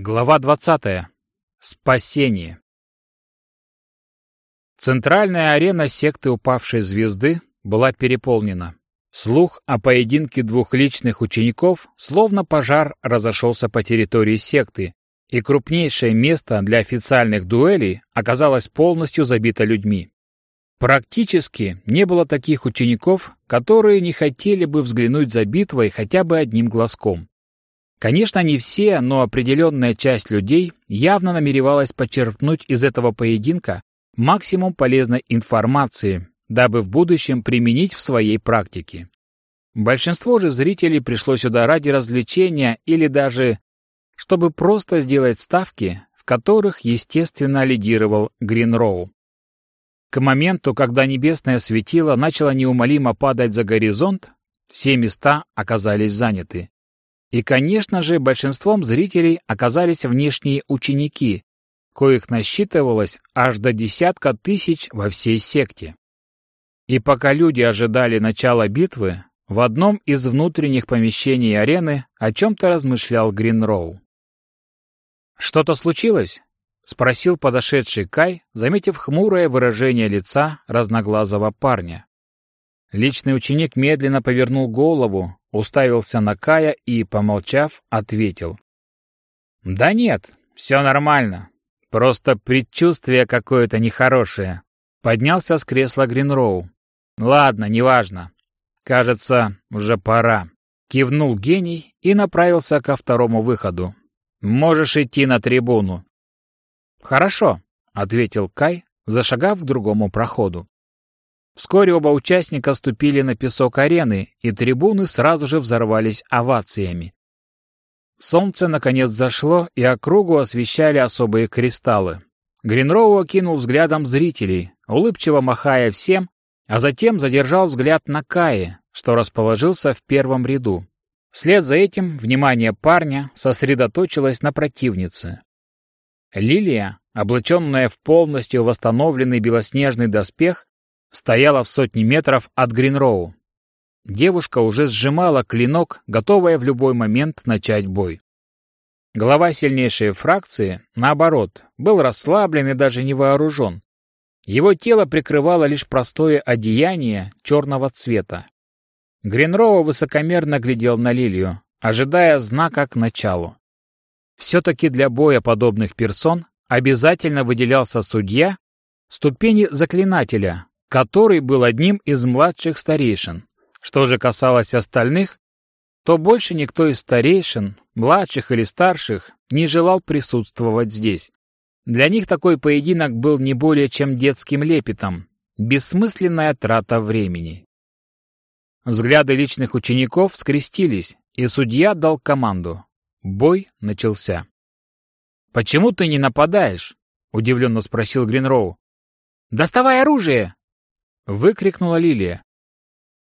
Глава 20. Спасение. Центральная арена секты упавшей звезды была переполнена. Слух о поединке двух личных учеников, словно пожар, разошелся по территории секты, и крупнейшее место для официальных дуэлей оказалось полностью забито людьми. Практически не было таких учеников, которые не хотели бы взглянуть за битвой хотя бы одним глазком. Конечно, не все, но определенная часть людей явно намеревалась подчеркнуть из этого поединка максимум полезной информации, дабы в будущем применить в своей практике. Большинство же зрителей пришло сюда ради развлечения или даже чтобы просто сделать ставки, в которых, естественно, лидировал Гринроу. К моменту, когда небесное светило начало неумолимо падать за горизонт, все места оказались заняты. И, конечно же, большинством зрителей оказались внешние ученики, коих насчитывалось аж до десятка тысяч во всей секте. И пока люди ожидали начала битвы, в одном из внутренних помещений арены о чем-то размышлял Гринроу. «Что-то случилось?» — спросил подошедший Кай, заметив хмурое выражение лица разноглазого парня. Личный ученик медленно повернул голову, уставился на Кая и, помолчав, ответил. «Да нет, все нормально. Просто предчувствие какое-то нехорошее». Поднялся с кресла Гринроу. «Ладно, неважно. Кажется, уже пора». Кивнул гений и направился ко второму выходу. «Можешь идти на трибуну». «Хорошо», — ответил Кай, зашагав к другому проходу. Вскоре оба участника ступили на песок арены, и трибуны сразу же взорвались овациями. Солнце наконец зашло, и округу освещали особые кристаллы. Гринроу окинул взглядом зрителей, улыбчиво махая всем, а затем задержал взгляд на Кае, что расположился в первом ряду. Вслед за этим внимание парня сосредоточилось на противнице. Лилия, облаченная в полностью восстановленный белоснежный доспех, стояла в сотни метров от Гринроу. Девушка уже сжимала клинок, готовая в любой момент начать бой. Глава сильнейшей фракции, наоборот, был расслаблен и даже не вооружен. Его тело прикрывало лишь простое одеяние черного цвета. Гринроу высокомерно глядел на Лилию, ожидая знака к началу. Все-таки для боя подобных персон обязательно выделялся судья ступени заклинателя, который был одним из младших старейшин. Что же касалось остальных, то больше никто из старейшин, младших или старших, не желал присутствовать здесь. Для них такой поединок был не более чем детским лепетом, бессмысленная трата времени. Взгляды личных учеников скрестились, и судья дал команду. Бой начался. «Почему ты не нападаешь?» — удивленно спросил Гринроу. «Доставай оружие!» Выкрикнула Лилия.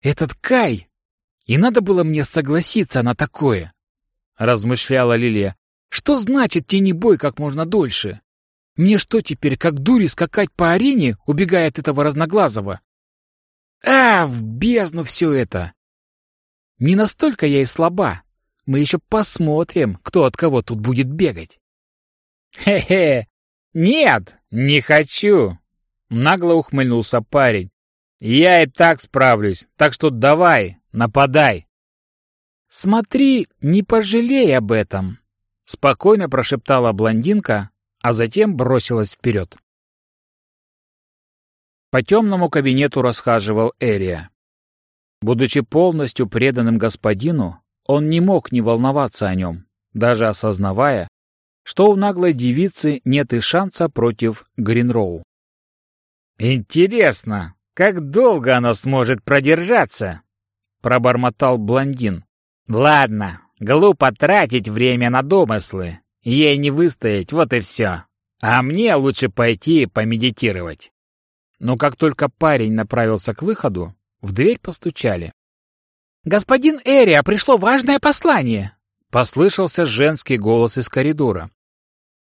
«Этот Кай! И надо было мне согласиться на такое!» Размышляла Лилия. «Что значит тенебой как можно дольше? Мне что теперь, как дури, скакать по арене, убегая от этого разноглазого? А, в бездну все это! Не настолько я и слаба. Мы еще посмотрим, кто от кого тут будет бегать». «Хе-хе! Нет, не хочу!» Нагло ухмыльнулся парень. Я и так справлюсь, так что давай, нападай. Смотри, не пожалей об этом, спокойно прошептала блондинка, а затем бросилась вперед. По темному кабинету расхаживал Эрия. Будучи полностью преданным господину, он не мог не волноваться о нем, даже осознавая, что у наглой девицы нет и шанса против Гринроу. «Интересно, как долго она сможет продержаться?» — пробормотал блондин. «Ладно, глупо тратить время на домыслы. Ей не выстоять, вот и все. А мне лучше пойти помедитировать». Но как только парень направился к выходу, в дверь постучали. «Господин Эрия, пришло важное послание!» — послышался женский голос из коридора.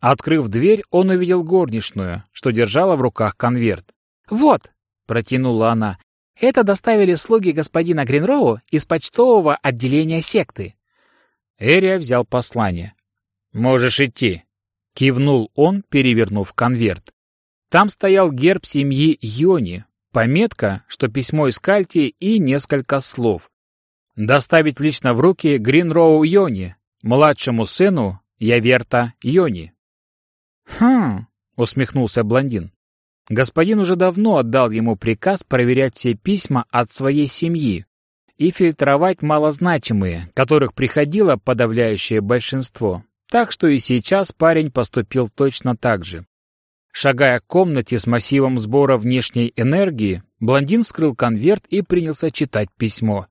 Открыв дверь, он увидел горничную, что держала в руках конверт. «Вот, — протянула она. «Это доставили слуги господина Гринроу из почтового отделения секты». Эрия взял послание. «Можешь идти», — кивнул он, перевернув конверт. Там стоял герб семьи Йони, пометка, что письмо из Кальти и несколько слов. Доставить лично в руки Гринроу Йони, младшему сыну Яверта Йони. «Хм», — усмехнулся блондин. Господин уже давно отдал ему приказ проверять все письма от своей семьи и фильтровать малозначимые, которых приходило подавляющее большинство. Так что и сейчас парень поступил точно так же. Шагая к комнате с массивом сбора внешней энергии, блондин вскрыл конверт и принялся читать письмо.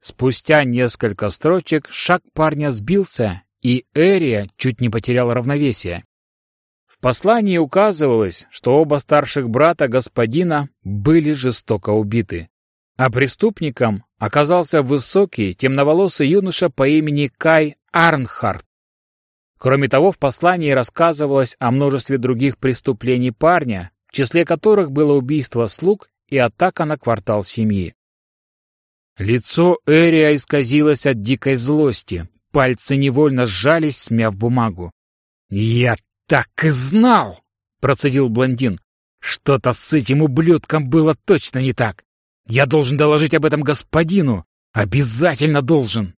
Спустя несколько строчек шаг парня сбился, и Эрия чуть не потерял равновесие. Послании указывалось, что оба старших брата господина были жестоко убиты, а преступником оказался высокий, темноволосый юноша по имени Кай Арнхарт. Кроме того, в послании рассказывалось о множестве других преступлений парня, в числе которых было убийство слуг и атака на квартал семьи. Лицо Эрия исказилось от дикой злости, пальцы невольно сжались, смяв бумагу. «Я так и знал!» — процедил блондин. «Что-то с этим ублюдком было точно не так. Я должен доложить об этом господину. Обязательно должен!»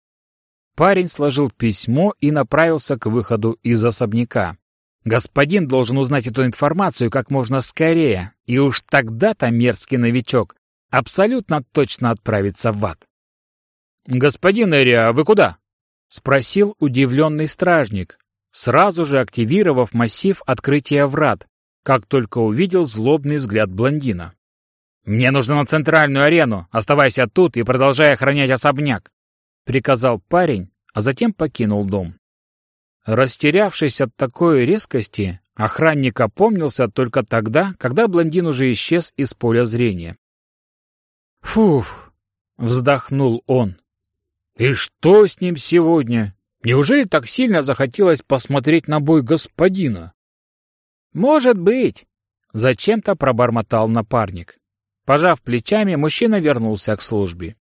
Парень сложил письмо и направился к выходу из особняка. Господин должен узнать эту информацию как можно скорее, и уж тогда-то мерзкий новичок абсолютно точно отправится в ад. «Господин Эрия, вы куда?» — спросил удивленный стражник, сразу же активировав массив открытия врат, как только увидел злобный взгляд блондина. «Мне нужно на центральную арену. Оставайся тут и продолжай охранять особняк приказал парень, а затем покинул дом. Растерявшись от такой резкости, охранник опомнился только тогда, когда блондин уже исчез из поля зрения. «Фуф!» — вздохнул он. «И что с ним сегодня? Неужели так сильно захотелось посмотреть на бой господина?» «Может быть!» — зачем-то пробормотал напарник. Пожав плечами, мужчина вернулся к службе.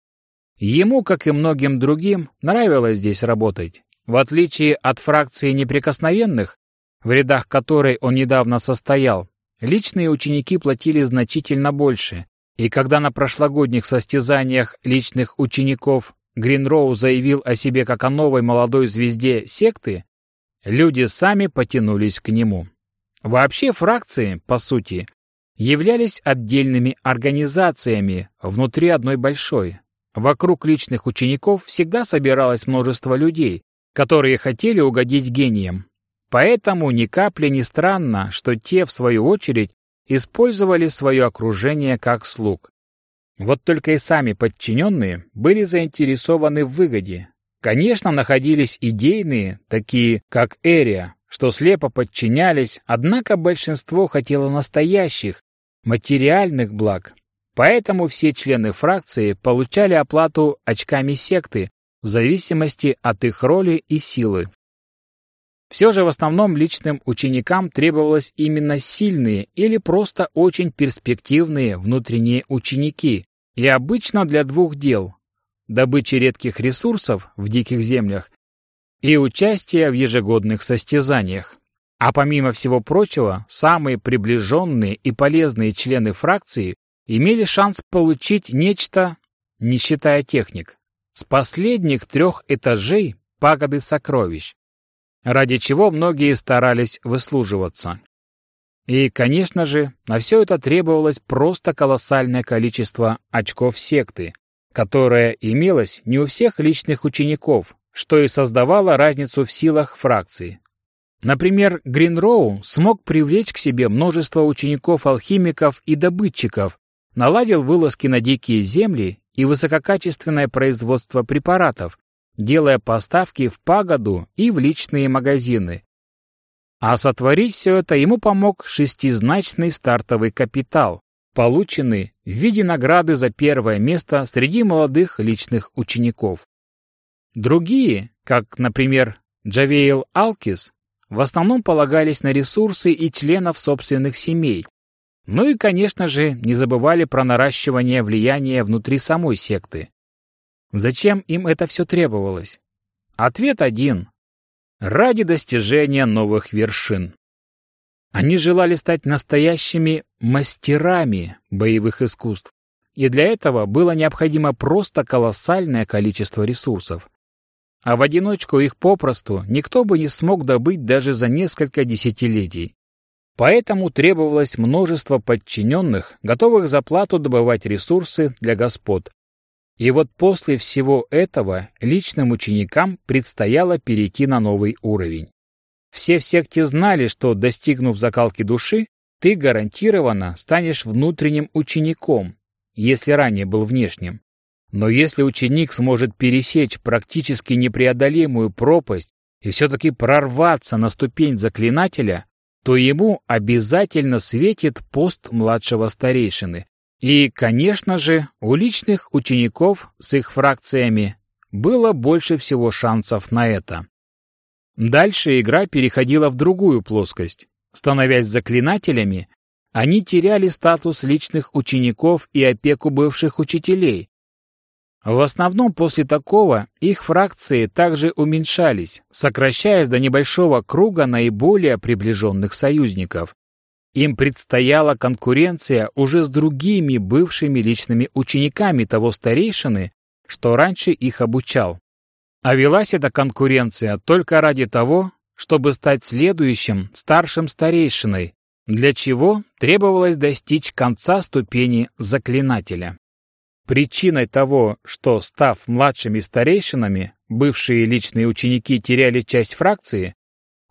Ему, как и многим другим, нравилось здесь работать. В отличие от фракции неприкосновенных, в рядах которой он недавно состоял, личные ученики платили значительно больше, и когда на прошлогодних состязаниях личных учеников Гринроу заявил о себе как о новой молодой звезде секты, люди сами потянулись к нему. Вообще фракции, по сути, являлись отдельными организациями внутри одной большой, Вокруг личных учеников всегда собиралось множество людей, которые хотели угодить гениям. Поэтому ни капли не странно, что те, в свою очередь, использовали свое окружение как слуг. Вот только и сами подчиненные были заинтересованы в выгоде. Конечно, находились идейные, такие как Эрия, что слепо подчинялись, однако большинство хотело настоящих, материальных благ, Поэтому все члены фракции получали оплату очками секты в зависимости от их роли и силы. Все же в основном личным ученикам требовалось именно сильные или просто очень перспективные внутренние ученики, и обычно для двух дел – добычи редких ресурсов в диких землях и участия в ежегодных состязаниях. А помимо всего прочего, самые приближенные и полезные члены фракции имели шанс получить нечто, не считая техник, с последних трех этажей пагоды сокровищ, ради чего многие старались выслуживаться. И, конечно же, на все это требовалось просто колоссальное количество очков секты, которое имелось не у всех личных учеников, что и создавало разницу в силах фракции. Например, Гринроу смог привлечь к себе множество учеников-алхимиков и добытчиков, наладил вылазки на дикие земли и высококачественное производство препаратов, делая поставки в пагоду и в личные магазины. А сотворить все это ему помог шестизначный стартовый капитал, полученный в виде награды за первое место среди молодых личных учеников. Другие, как, например, Джавейл Алкис, в основном полагались на ресурсы и членов собственных семей, ну и, конечно же, не забывали про наращивание влияния внутри самой секты. Зачем им это все требовалось? Ответ один. Ради достижения новых вершин. Они желали стать настоящими мастерами боевых искусств, и для этого было необходимо просто колоссальное количество ресурсов. А в одиночку их попросту никто бы не смог добыть даже за несколько десятилетий. Поэтому требовалось множество подчиненных, готовых за плату добывать ресурсы для господ. И вот после всего этого личным ученикам предстояло перейти на новый уровень. Все в секте знали, что, достигнув закалки души, ты гарантированно станешь внутренним учеником, если ранее был внешним. Но если ученик сможет пересечь практически непреодолимую пропасть и все-таки прорваться на ступень заклинателя, то ему обязательно светит пост младшего старейшины. И, конечно же, у личных учеников с их фракциями было больше всего шансов на это. Дальше игра переходила в другую плоскость. Становясь заклинателями, они теряли статус личных учеников и опеку бывших учителей. В основном после такого их фракции также уменьшались, сокращаясь до небольшого круга наиболее приближенных союзников. Им предстояла конкуренция уже с другими бывшими личными учениками того старейшины, что раньше их обучал. А велась эта конкуренция только ради того, чтобы стать следующим старшим старейшиной, для чего требовалось достичь конца ступени заклинателя. Причиной того, что, став младшими старейшинами, бывшие личные ученики теряли часть фракции,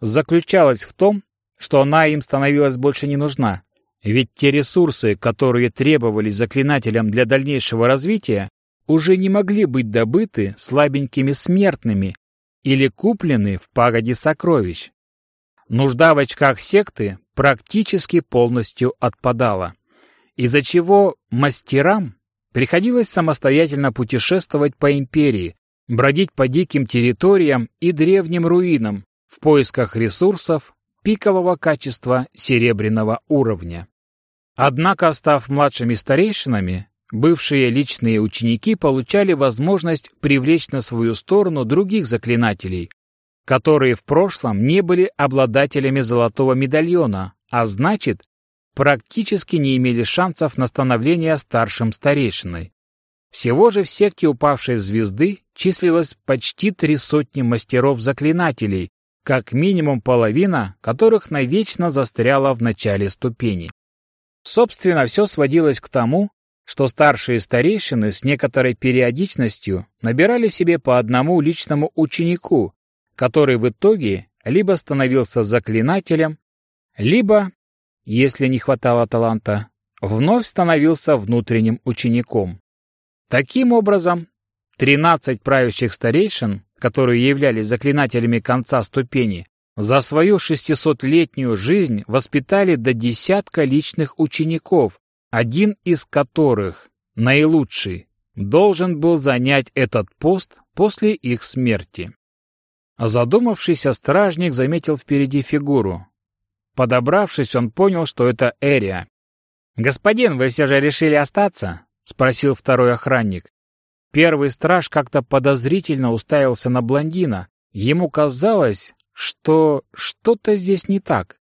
заключалась в том, что она им становилась больше не нужна, ведь те ресурсы, которые требовались заклинателям для дальнейшего развития, уже не могли быть добыты слабенькими смертными или куплены в пагоде сокровищ. Нужда в очках секты практически полностью отпадала, из-за чего мастерам приходилось самостоятельно путешествовать по империи, бродить по диким территориям и древним руинам в поисках ресурсов пикового качества серебряного уровня. Однако, став младшими старейшинами, Бывшие личные ученики получали возможность привлечь на свою сторону других заклинателей, которые в прошлом не были обладателями золотого медальона, а значит, практически не имели шансов на становление старшим старейшиной. Всего же в секте упавшей звезды числилось почти три сотни мастеров-заклинателей, как минимум половина которых навечно застряла в начале ступени. Собственно, все сводилось к тому, что старшие старейшины с некоторой периодичностью набирали себе по одному личному ученику, который в итоге либо становился заклинателем, либо, если не хватало таланта, вновь становился внутренним учеником. Таким образом, 13 правящих старейшин, которые являлись заклинателями конца ступени, за свою 600-летнюю жизнь воспитали до десятка личных учеников, один из которых, наилучший, должен был занять этот пост после их смерти. Задумавшийся стражник заметил впереди фигуру. Подобравшись, он понял, что это Эрия. «Господин, вы все же решили остаться?» — спросил второй охранник. Первый страж как-то подозрительно уставился на блондина. Ему казалось, что что-то здесь не так.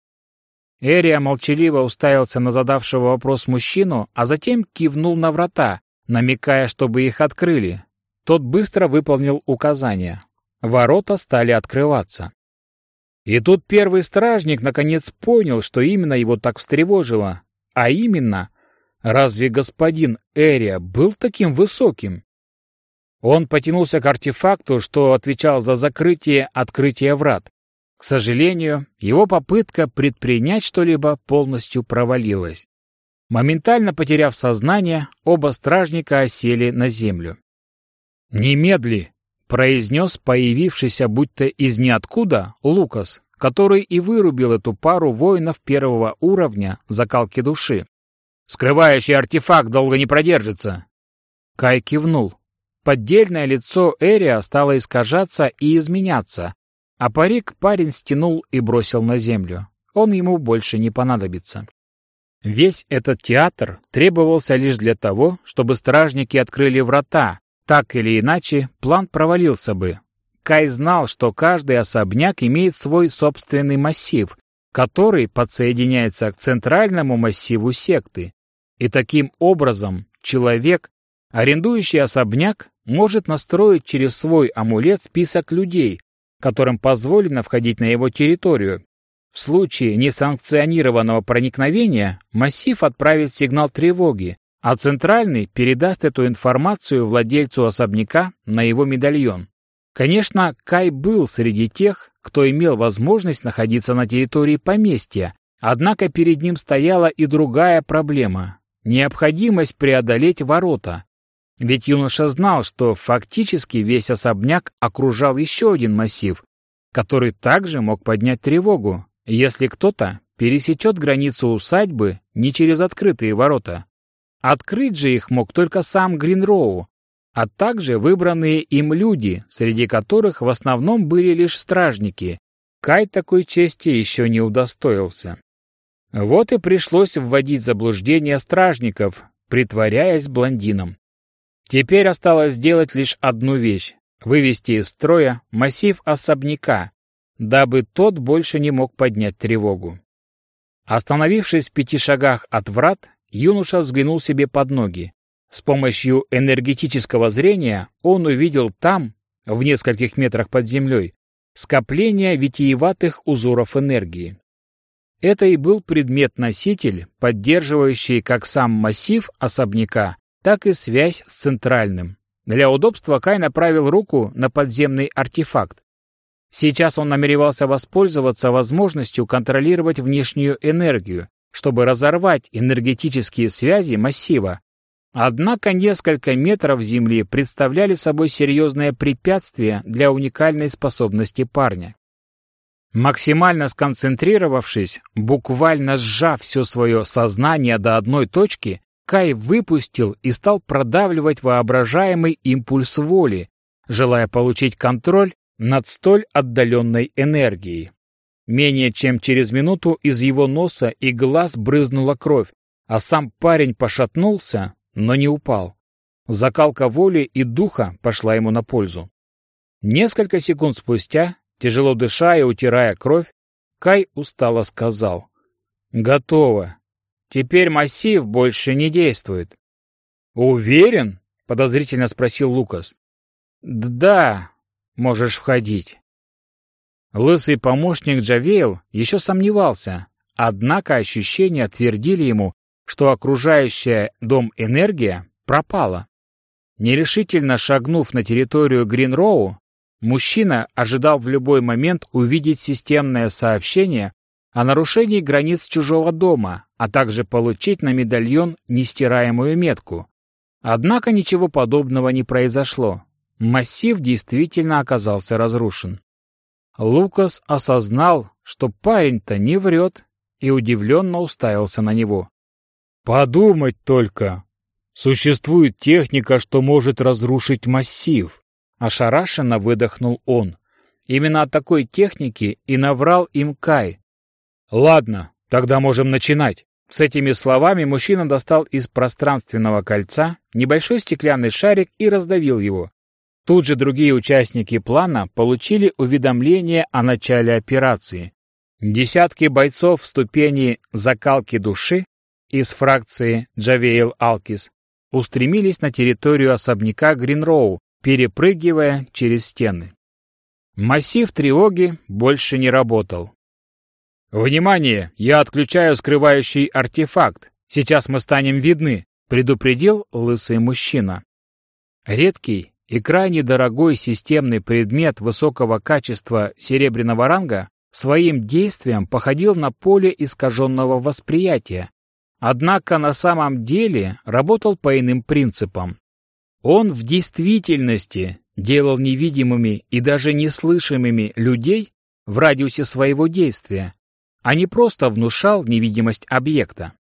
Эрия молчаливо уставился на задавшего вопрос мужчину, а затем кивнул на врата, намекая, чтобы их открыли. Тот быстро выполнил указания. Ворота стали открываться. И тут первый стражник наконец понял, что именно его так встревожило. А именно, разве господин Эрия был таким высоким? Он потянулся к артефакту, что отвечал за закрытие-открытие врат. К сожалению, его попытка предпринять что-либо полностью провалилась. Моментально потеряв сознание, оба стражника осели на землю. «Немедли!» — произнес появившийся будто из ниоткуда Лукас, который и вырубил эту пару воинов первого уровня закалки души. «Скрывающий артефакт долго не продержится!» Кай кивнул. Поддельное лицо Эрия стало искажаться и изменяться, а парик парень стянул и бросил на землю. Он ему больше не понадобится. Весь этот театр требовался лишь для того, чтобы стражники открыли врата. Так или иначе, план провалился бы. Кай знал, что каждый особняк имеет свой собственный массив, который подсоединяется к центральному массиву секты. И таким образом человек, арендующий особняк, может настроить через свой амулет список людей, которым позволено входить на его территорию. В случае несанкционированного проникновения массив отправит сигнал тревоги, а центральный передаст эту информацию владельцу особняка на его медальон. Конечно, Кай был среди тех, кто имел возможность находиться на территории поместья, однако перед ним стояла и другая проблема – необходимость преодолеть ворота. Ведь юноша знал, что фактически весь особняк окружал еще один массив, который также мог поднять тревогу, если кто-то пересечет границу усадьбы не через открытые ворота. Открыть же их мог только сам Гринроу, а также выбранные им люди, среди которых в основном были лишь стражники. Кай такой чести еще не удостоился. Вот и пришлось вводить заблуждение стражников, притворяясь блондином. Теперь осталось сделать лишь одну вещь — вывести из строя массив особняка, дабы тот больше не мог поднять тревогу. Остановившись в пяти шагах от врат, юноша взглянул себе под ноги. С помощью энергетического зрения он увидел там, в нескольких метрах под землей, скопление витиеватых узоров энергии. Это и был предмет-носитель, поддерживающий как сам массив особняка, так и связь с центральным. Для удобства Кай направил руку на подземный артефакт. Сейчас он намеревался воспользоваться возможностью контролировать внешнюю энергию, чтобы разорвать энергетические связи массива. Однако несколько метров Земли представляли собой серьезное препятствие для уникальной способности парня. Максимально сконцентрировавшись, буквально сжав все свое сознание до одной точки, Кай выпустил и стал продавливать воображаемый импульс воли, желая получить контроль над столь отдаленной энергией. Менее чем через минуту из его носа и глаз брызнула кровь, а сам парень пошатнулся, но не упал. Закалка воли и духа пошла ему на пользу. Несколько секунд спустя, тяжело дыша и утирая кровь, Кай устало сказал. «Готово. Теперь массив больше не действует. Уверен? Подозрительно спросил Лукас. Да, можешь входить. Лысый помощник Джавейл еще сомневался, однако ощущения твердили ему, что окружающая дом энергия пропала. Нерешительно шагнув на территорию Гринроу, мужчина ожидал в любой момент увидеть системное сообщение о нарушении границ чужого дома, а также получить на медальон нестираемую метку. Однако ничего подобного не произошло. Массив действительно оказался разрушен. Лукас осознал, что парень-то не врет, и удивленно уставился на него. «Подумать только! Существует техника, что может разрушить массив!» Ошарашенно выдохнул он. Именно о такой технике и наврал им Кай, «Ладно, тогда можем начинать». С этими словами мужчина достал из пространственного кольца небольшой стеклянный шарик и раздавил его. Тут же другие участники плана получили уведомление о начале операции. Десятки бойцов в ступени закалки души из фракции Джавейл Алкис устремились на территорию особняка Гринроу, перепрыгивая через стены. Массив тревоги больше не работал. «Внимание! Я отключаю скрывающий артефакт. Сейчас мы станем видны», — предупредил лысый мужчина. Редкий и крайне дорогой системный предмет высокого качества серебряного ранга своим действием походил на поле искаженного восприятия, однако на самом деле работал по иным принципам. Он в действительности делал невидимыми и даже неслышимыми людей в радиусе своего действия, а не просто внушал невидимость объекта.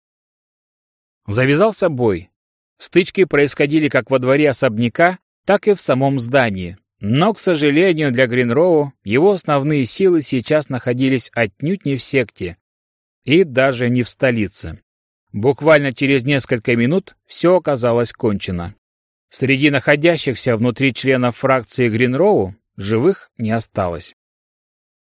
Завязался бой. Стычки происходили как во дворе особняка, так и в самом здании. Но, к сожалению, для Гринроу его основные силы сейчас находились отнюдь не в секте и даже не в столице. Буквально через несколько минут все оказалось кончено. Среди находящихся внутри членов фракции Гринроу живых не осталось.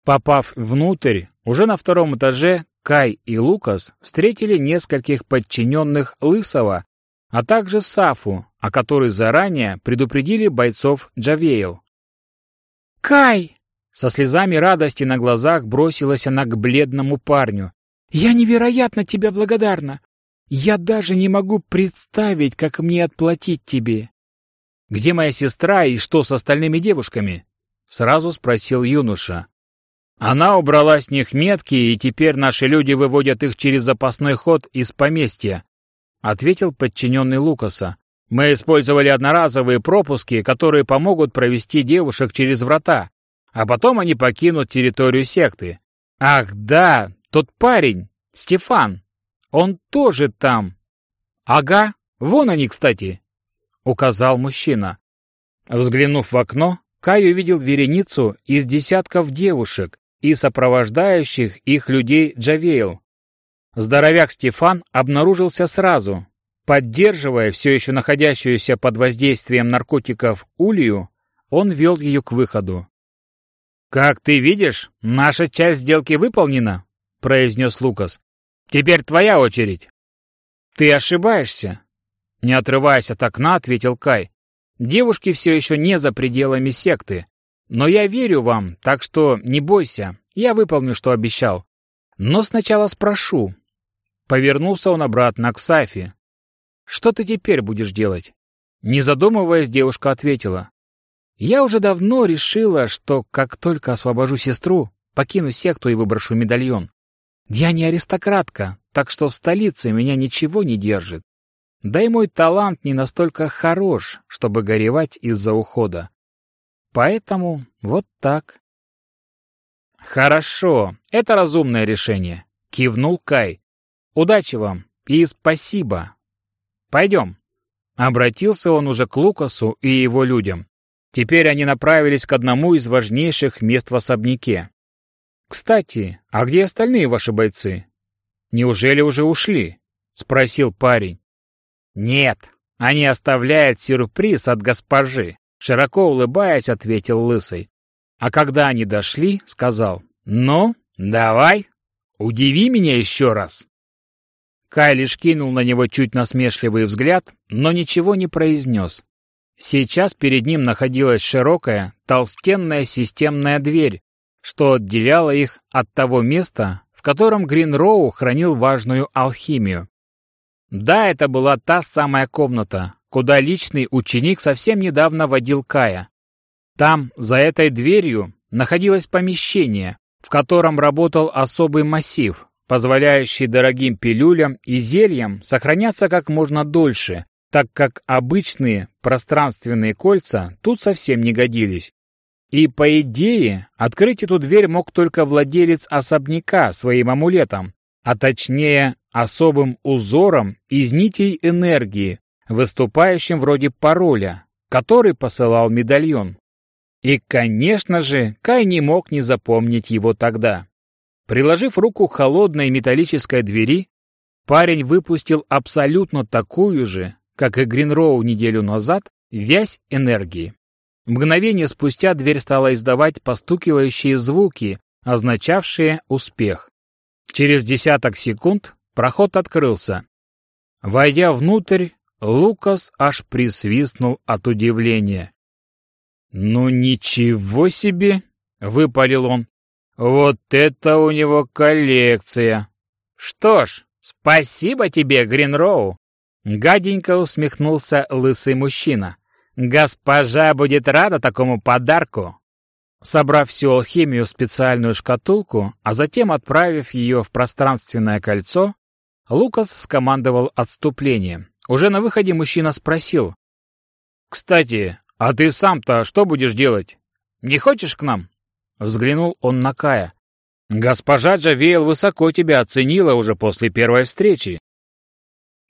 Попав внутрь, уже на втором этаже Кай и Лукас встретили нескольких подчиненных Лысого, а также Сафу, о которой заранее предупредили бойцов Джавейл. «Кай!» Со слезами радости на глазах бросилась она к бледному парню. «Я невероятно тебе благодарна. Я даже не могу представить, как мне отплатить тебе». «Где моя сестра и что с остальными девушками?» — сразу спросил юноша. Она убрала с них метки, и теперь наши люди выводят их через запасной ход из поместья, ответил подчиненный Лукаса. Мы использовали одноразовые пропуски, которые помогут провести девушек через врата, а потом они покинут территорию секты. Ах, да, тот парень, Стефан, он тоже там. Ага, вон они, кстати, указал мужчина. Взглянув в окно, Кай увидел вереницу из десятков девушек, и сопровождающих их людей Джавейл. Здоровяк Стефан обнаружился сразу. Поддерживая все еще находящуюся под воздействием наркотиков Улью, он вел ее к выходу. «Как ты видишь, наша часть сделки выполнена», — произнес Лукас. «Теперь твоя очередь». «Ты ошибаешься», — не отрываясь от окна, ответил Кай. «Девушки все еще не за пределами секты. Но я верю вам, так что не бойся, я выполню, что обещал. Но сначала спрошу. Повернулся он обратно к Сафи. Что ты теперь будешь делать? Не задумываясь, девушка ответила. Я уже давно решила, что как только освобожу сестру, покину секту и выброшу медальон. Я не аристократка, так что в столице меня ничего не держит. Да и мой талант не настолько хорош, чтобы горевать из-за ухода. Поэтому вот так. Хорошо, это разумное решение, кивнул Кай. Удачи вам и спасибо. Пойдем. Обратился он уже к Лукасу и его людям. Теперь они направились к одному из важнейших мест в особняке. «Кстати, а где остальные ваши бойцы? Неужели уже ушли?» — спросил парень. «Нет, они оставляют сюрприз от госпожи. Широко улыбаясь, ответил Лысый. А когда они дошли, сказал, «Ну, давай, удиви меня еще раз». Кай лишь кинул на него чуть насмешливый взгляд, но ничего не произнес. Сейчас перед ним находилась широкая, толстенная системная дверь, что отделяло их от того места, в котором Гринроу хранил важную алхимию. Да, это была та самая комната, куда личный ученик совсем недавно водил Кая. Там, за этой дверью, находилось помещение, в котором работал особый массив, позволяющий дорогим пилюлям и зельям сохраняться как можно дольше, так как обычные пространственные кольца тут совсем не годились. И, по идее, открыть эту дверь мог только владелец особняка своим амулетом, а точнее особым узором из нитей энергии, выступающим вроде пароля, который посылал медальон. И, конечно же, Кай не мог не запомнить его тогда. Приложив руку к холодной металлической двери, парень выпустил абсолютно такую же, как и Гринроу неделю назад, вязь энергии. Мгновение спустя дверь стала издавать постукивающие звуки, означавшие успех. Через десяток секунд проход открылся. Войдя внутрь, Лукас аж присвистнул от удивления. «Ну ничего себе!» — выпалил он. «Вот это у него коллекция!» «Что ж, спасибо тебе, Гринроу!» Гаденько усмехнулся лысый мужчина. «Госпожа будет рада такому подарку!» Собрав всю алхимию в специальную шкатулку, а затем отправив ее в пространственное кольцо, Лукас скомандовал отступление. Уже на выходе мужчина спросил. «Кстати, а ты сам-то что будешь делать? Не хочешь к нам?» Взглянул он на Кая. «Госпожа Джавейл высоко тебя оценила уже после первой встречи».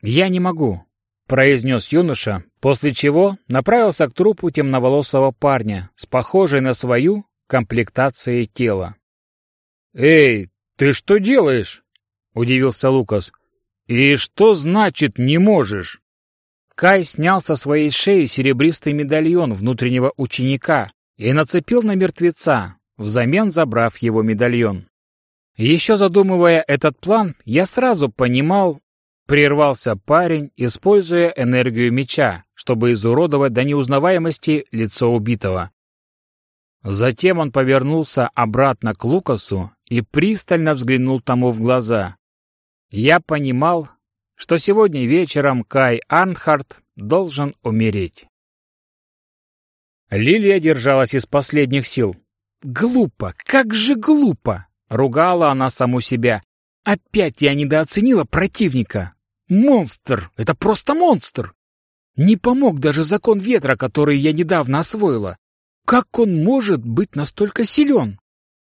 «Я не могу», — произнес юноша, после чего направился к трупу темноволосого парня с похожей на свою комплектацией тела. «Эй, ты что делаешь?» — удивился Лукас. «И что значит «не можешь»?» Кай снял со своей шеи серебристый медальон внутреннего ученика и нацепил на мертвеца, взамен забрав его медальон. Еще задумывая этот план, я сразу понимал, прервался парень, используя энергию меча, чтобы изуродовать до неузнаваемости лицо убитого. Затем он повернулся обратно к Лукасу и пристально взглянул тому в глаза. Я понимал, что сегодня вечером Кай Арнхард должен умереть. Лилия держалась из последних сил. «Глупо! Как же глупо!» — ругала она саму себя. «Опять я недооценила противника! Монстр! Это просто монстр! Не помог даже закон ветра, который я недавно освоила. Как он может быть настолько силен?»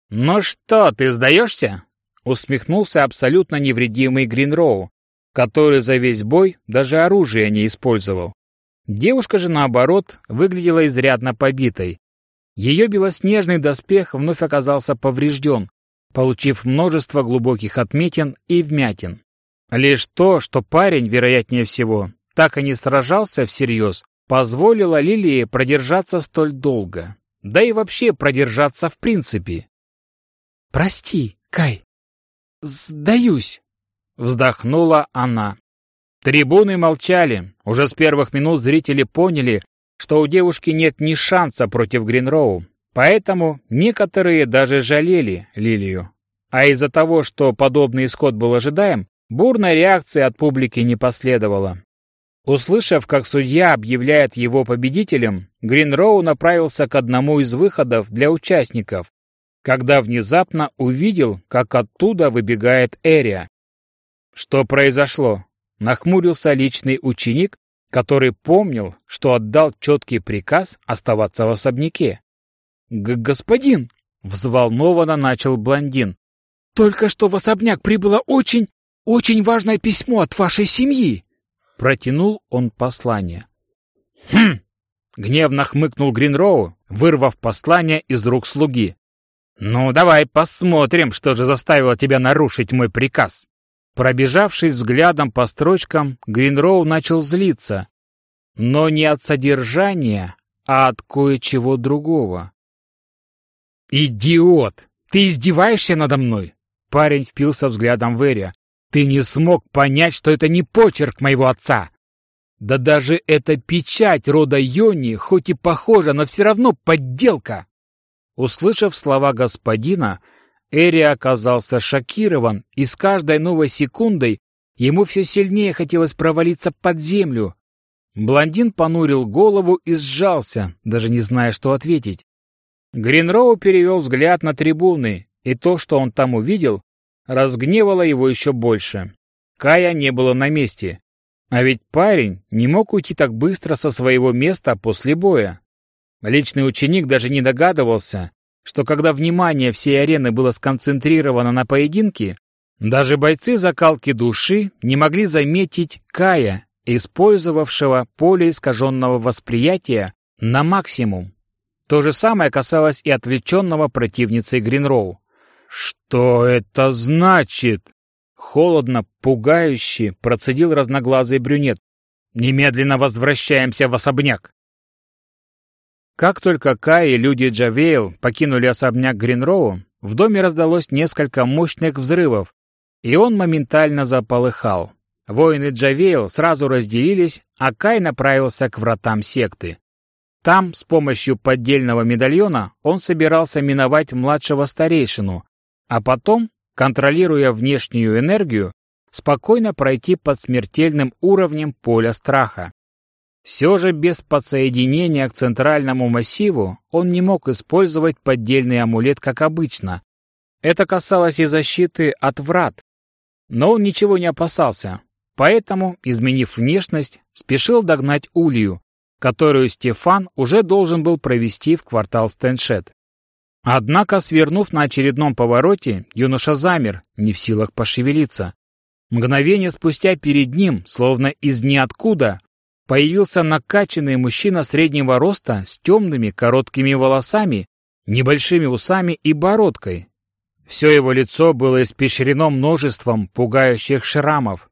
«Ну что, ты сдаешься?» — усмехнулся абсолютно невредимый Гринроу, который за весь бой даже оружие не использовал. Девушка же, наоборот, выглядела изрядно побитой. Ее белоснежный доспех вновь оказался поврежден, получив множество глубоких отметин и вмятин. Лишь то, что парень, вероятнее всего, так и не сражался всерьез, позволило Лилии продержаться столь долго. Да и вообще продержаться в принципе. «Прости, Кай. Сдаюсь», — вздохнула она. Трибуны молчали. Уже с первых минут зрители поняли, что у девушки нет ни шанса против Гринроу. Поэтому некоторые даже жалели Лилию. А из-за того, что подобный исход был ожидаем, бурной реакции от публики не последовало. Услышав, как судья объявляет его победителем, Гринроу направился к одному из выходов для участников, когда внезапно увидел, как оттуда выбегает Эрия. Что произошло? нахмурился личный ученик, который помнил, что отдал четкий приказ оставаться в особняке. Г «Господин!» — взволнованно начал блондин. «Только что в особняк прибыло очень, очень важное письмо от вашей семьи!» Протянул он послание. «Хм!» — гневно хмыкнул Гринроу, вырвав послание из рук слуги. «Ну, давай посмотрим, что же заставило тебя нарушить мой приказ!» Пробежавшись взглядом по строчкам, Гринроу начал злиться, но не от содержания, а от кое-чего другого. «Идиот! Ты издеваешься надо мной?» Парень впился взглядом в Эрия. «Ты не смог понять, что это не почерк моего отца!» «Да даже эта печать рода Йони, хоть и похожа, но все равно подделка!» Услышав слова господина, Эри оказался шокирован, и с каждой новой секундой ему все сильнее хотелось провалиться под землю. Блондин понурил голову и сжался, даже не зная, что ответить. Гринроу перевел взгляд на трибуны, и то, что он там увидел, разгневало его еще больше. Кая не было на месте. А ведь парень не мог уйти так быстро со своего места после боя. Личный ученик даже не догадывался, что когда внимание всей арены было сконцентрировано на поединке, даже бойцы закалки души не могли заметить Кая, использовавшего поле искаженного восприятия на максимум. То же самое касалось и отвлеченного противницы Гринроу. «Что это значит?» Холодно, пугающе процедил разноглазый брюнет. «Немедленно возвращаемся в особняк!» Как только Кай и люди Джавейл покинули особняк Гринроу, в доме раздалось несколько мощных взрывов, и он моментально заполыхал. Воины Джавейл сразу разделились, а Кай направился к вратам секты. Там, с помощью поддельного медальона, он собирался миновать младшего старейшину, а потом, контролируя внешнюю энергию, спокойно пройти под смертельным уровнем поля страха. Все же без подсоединения к центральному массиву он не мог использовать поддельный амулет, как обычно. Это касалось и защиты от врат. Но он ничего не опасался, поэтому, изменив внешность, спешил догнать Улью, которую Стефан уже должен был провести в квартал Стэншет. Однако, свернув на очередном повороте, юноша замер, не в силах пошевелиться. Мгновение спустя перед ним, словно из ниоткуда, появился накачанный мужчина среднего роста с темными короткими волосами, небольшими усами и бородкой. Все его лицо было испещрено множеством пугающих шрамов.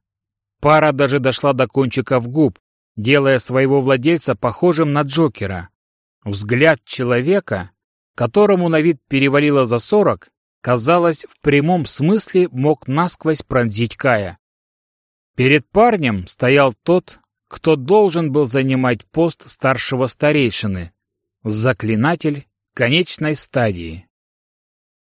Пара даже дошла до кончиков губ, делая своего владельца похожим на Джокера. Взгляд человека, которому на вид перевалило за сорок, казалось, в прямом смысле мог насквозь пронзить Кая. Перед парнем стоял тот, кто должен был занимать пост старшего старейшины, заклинатель конечной стадии.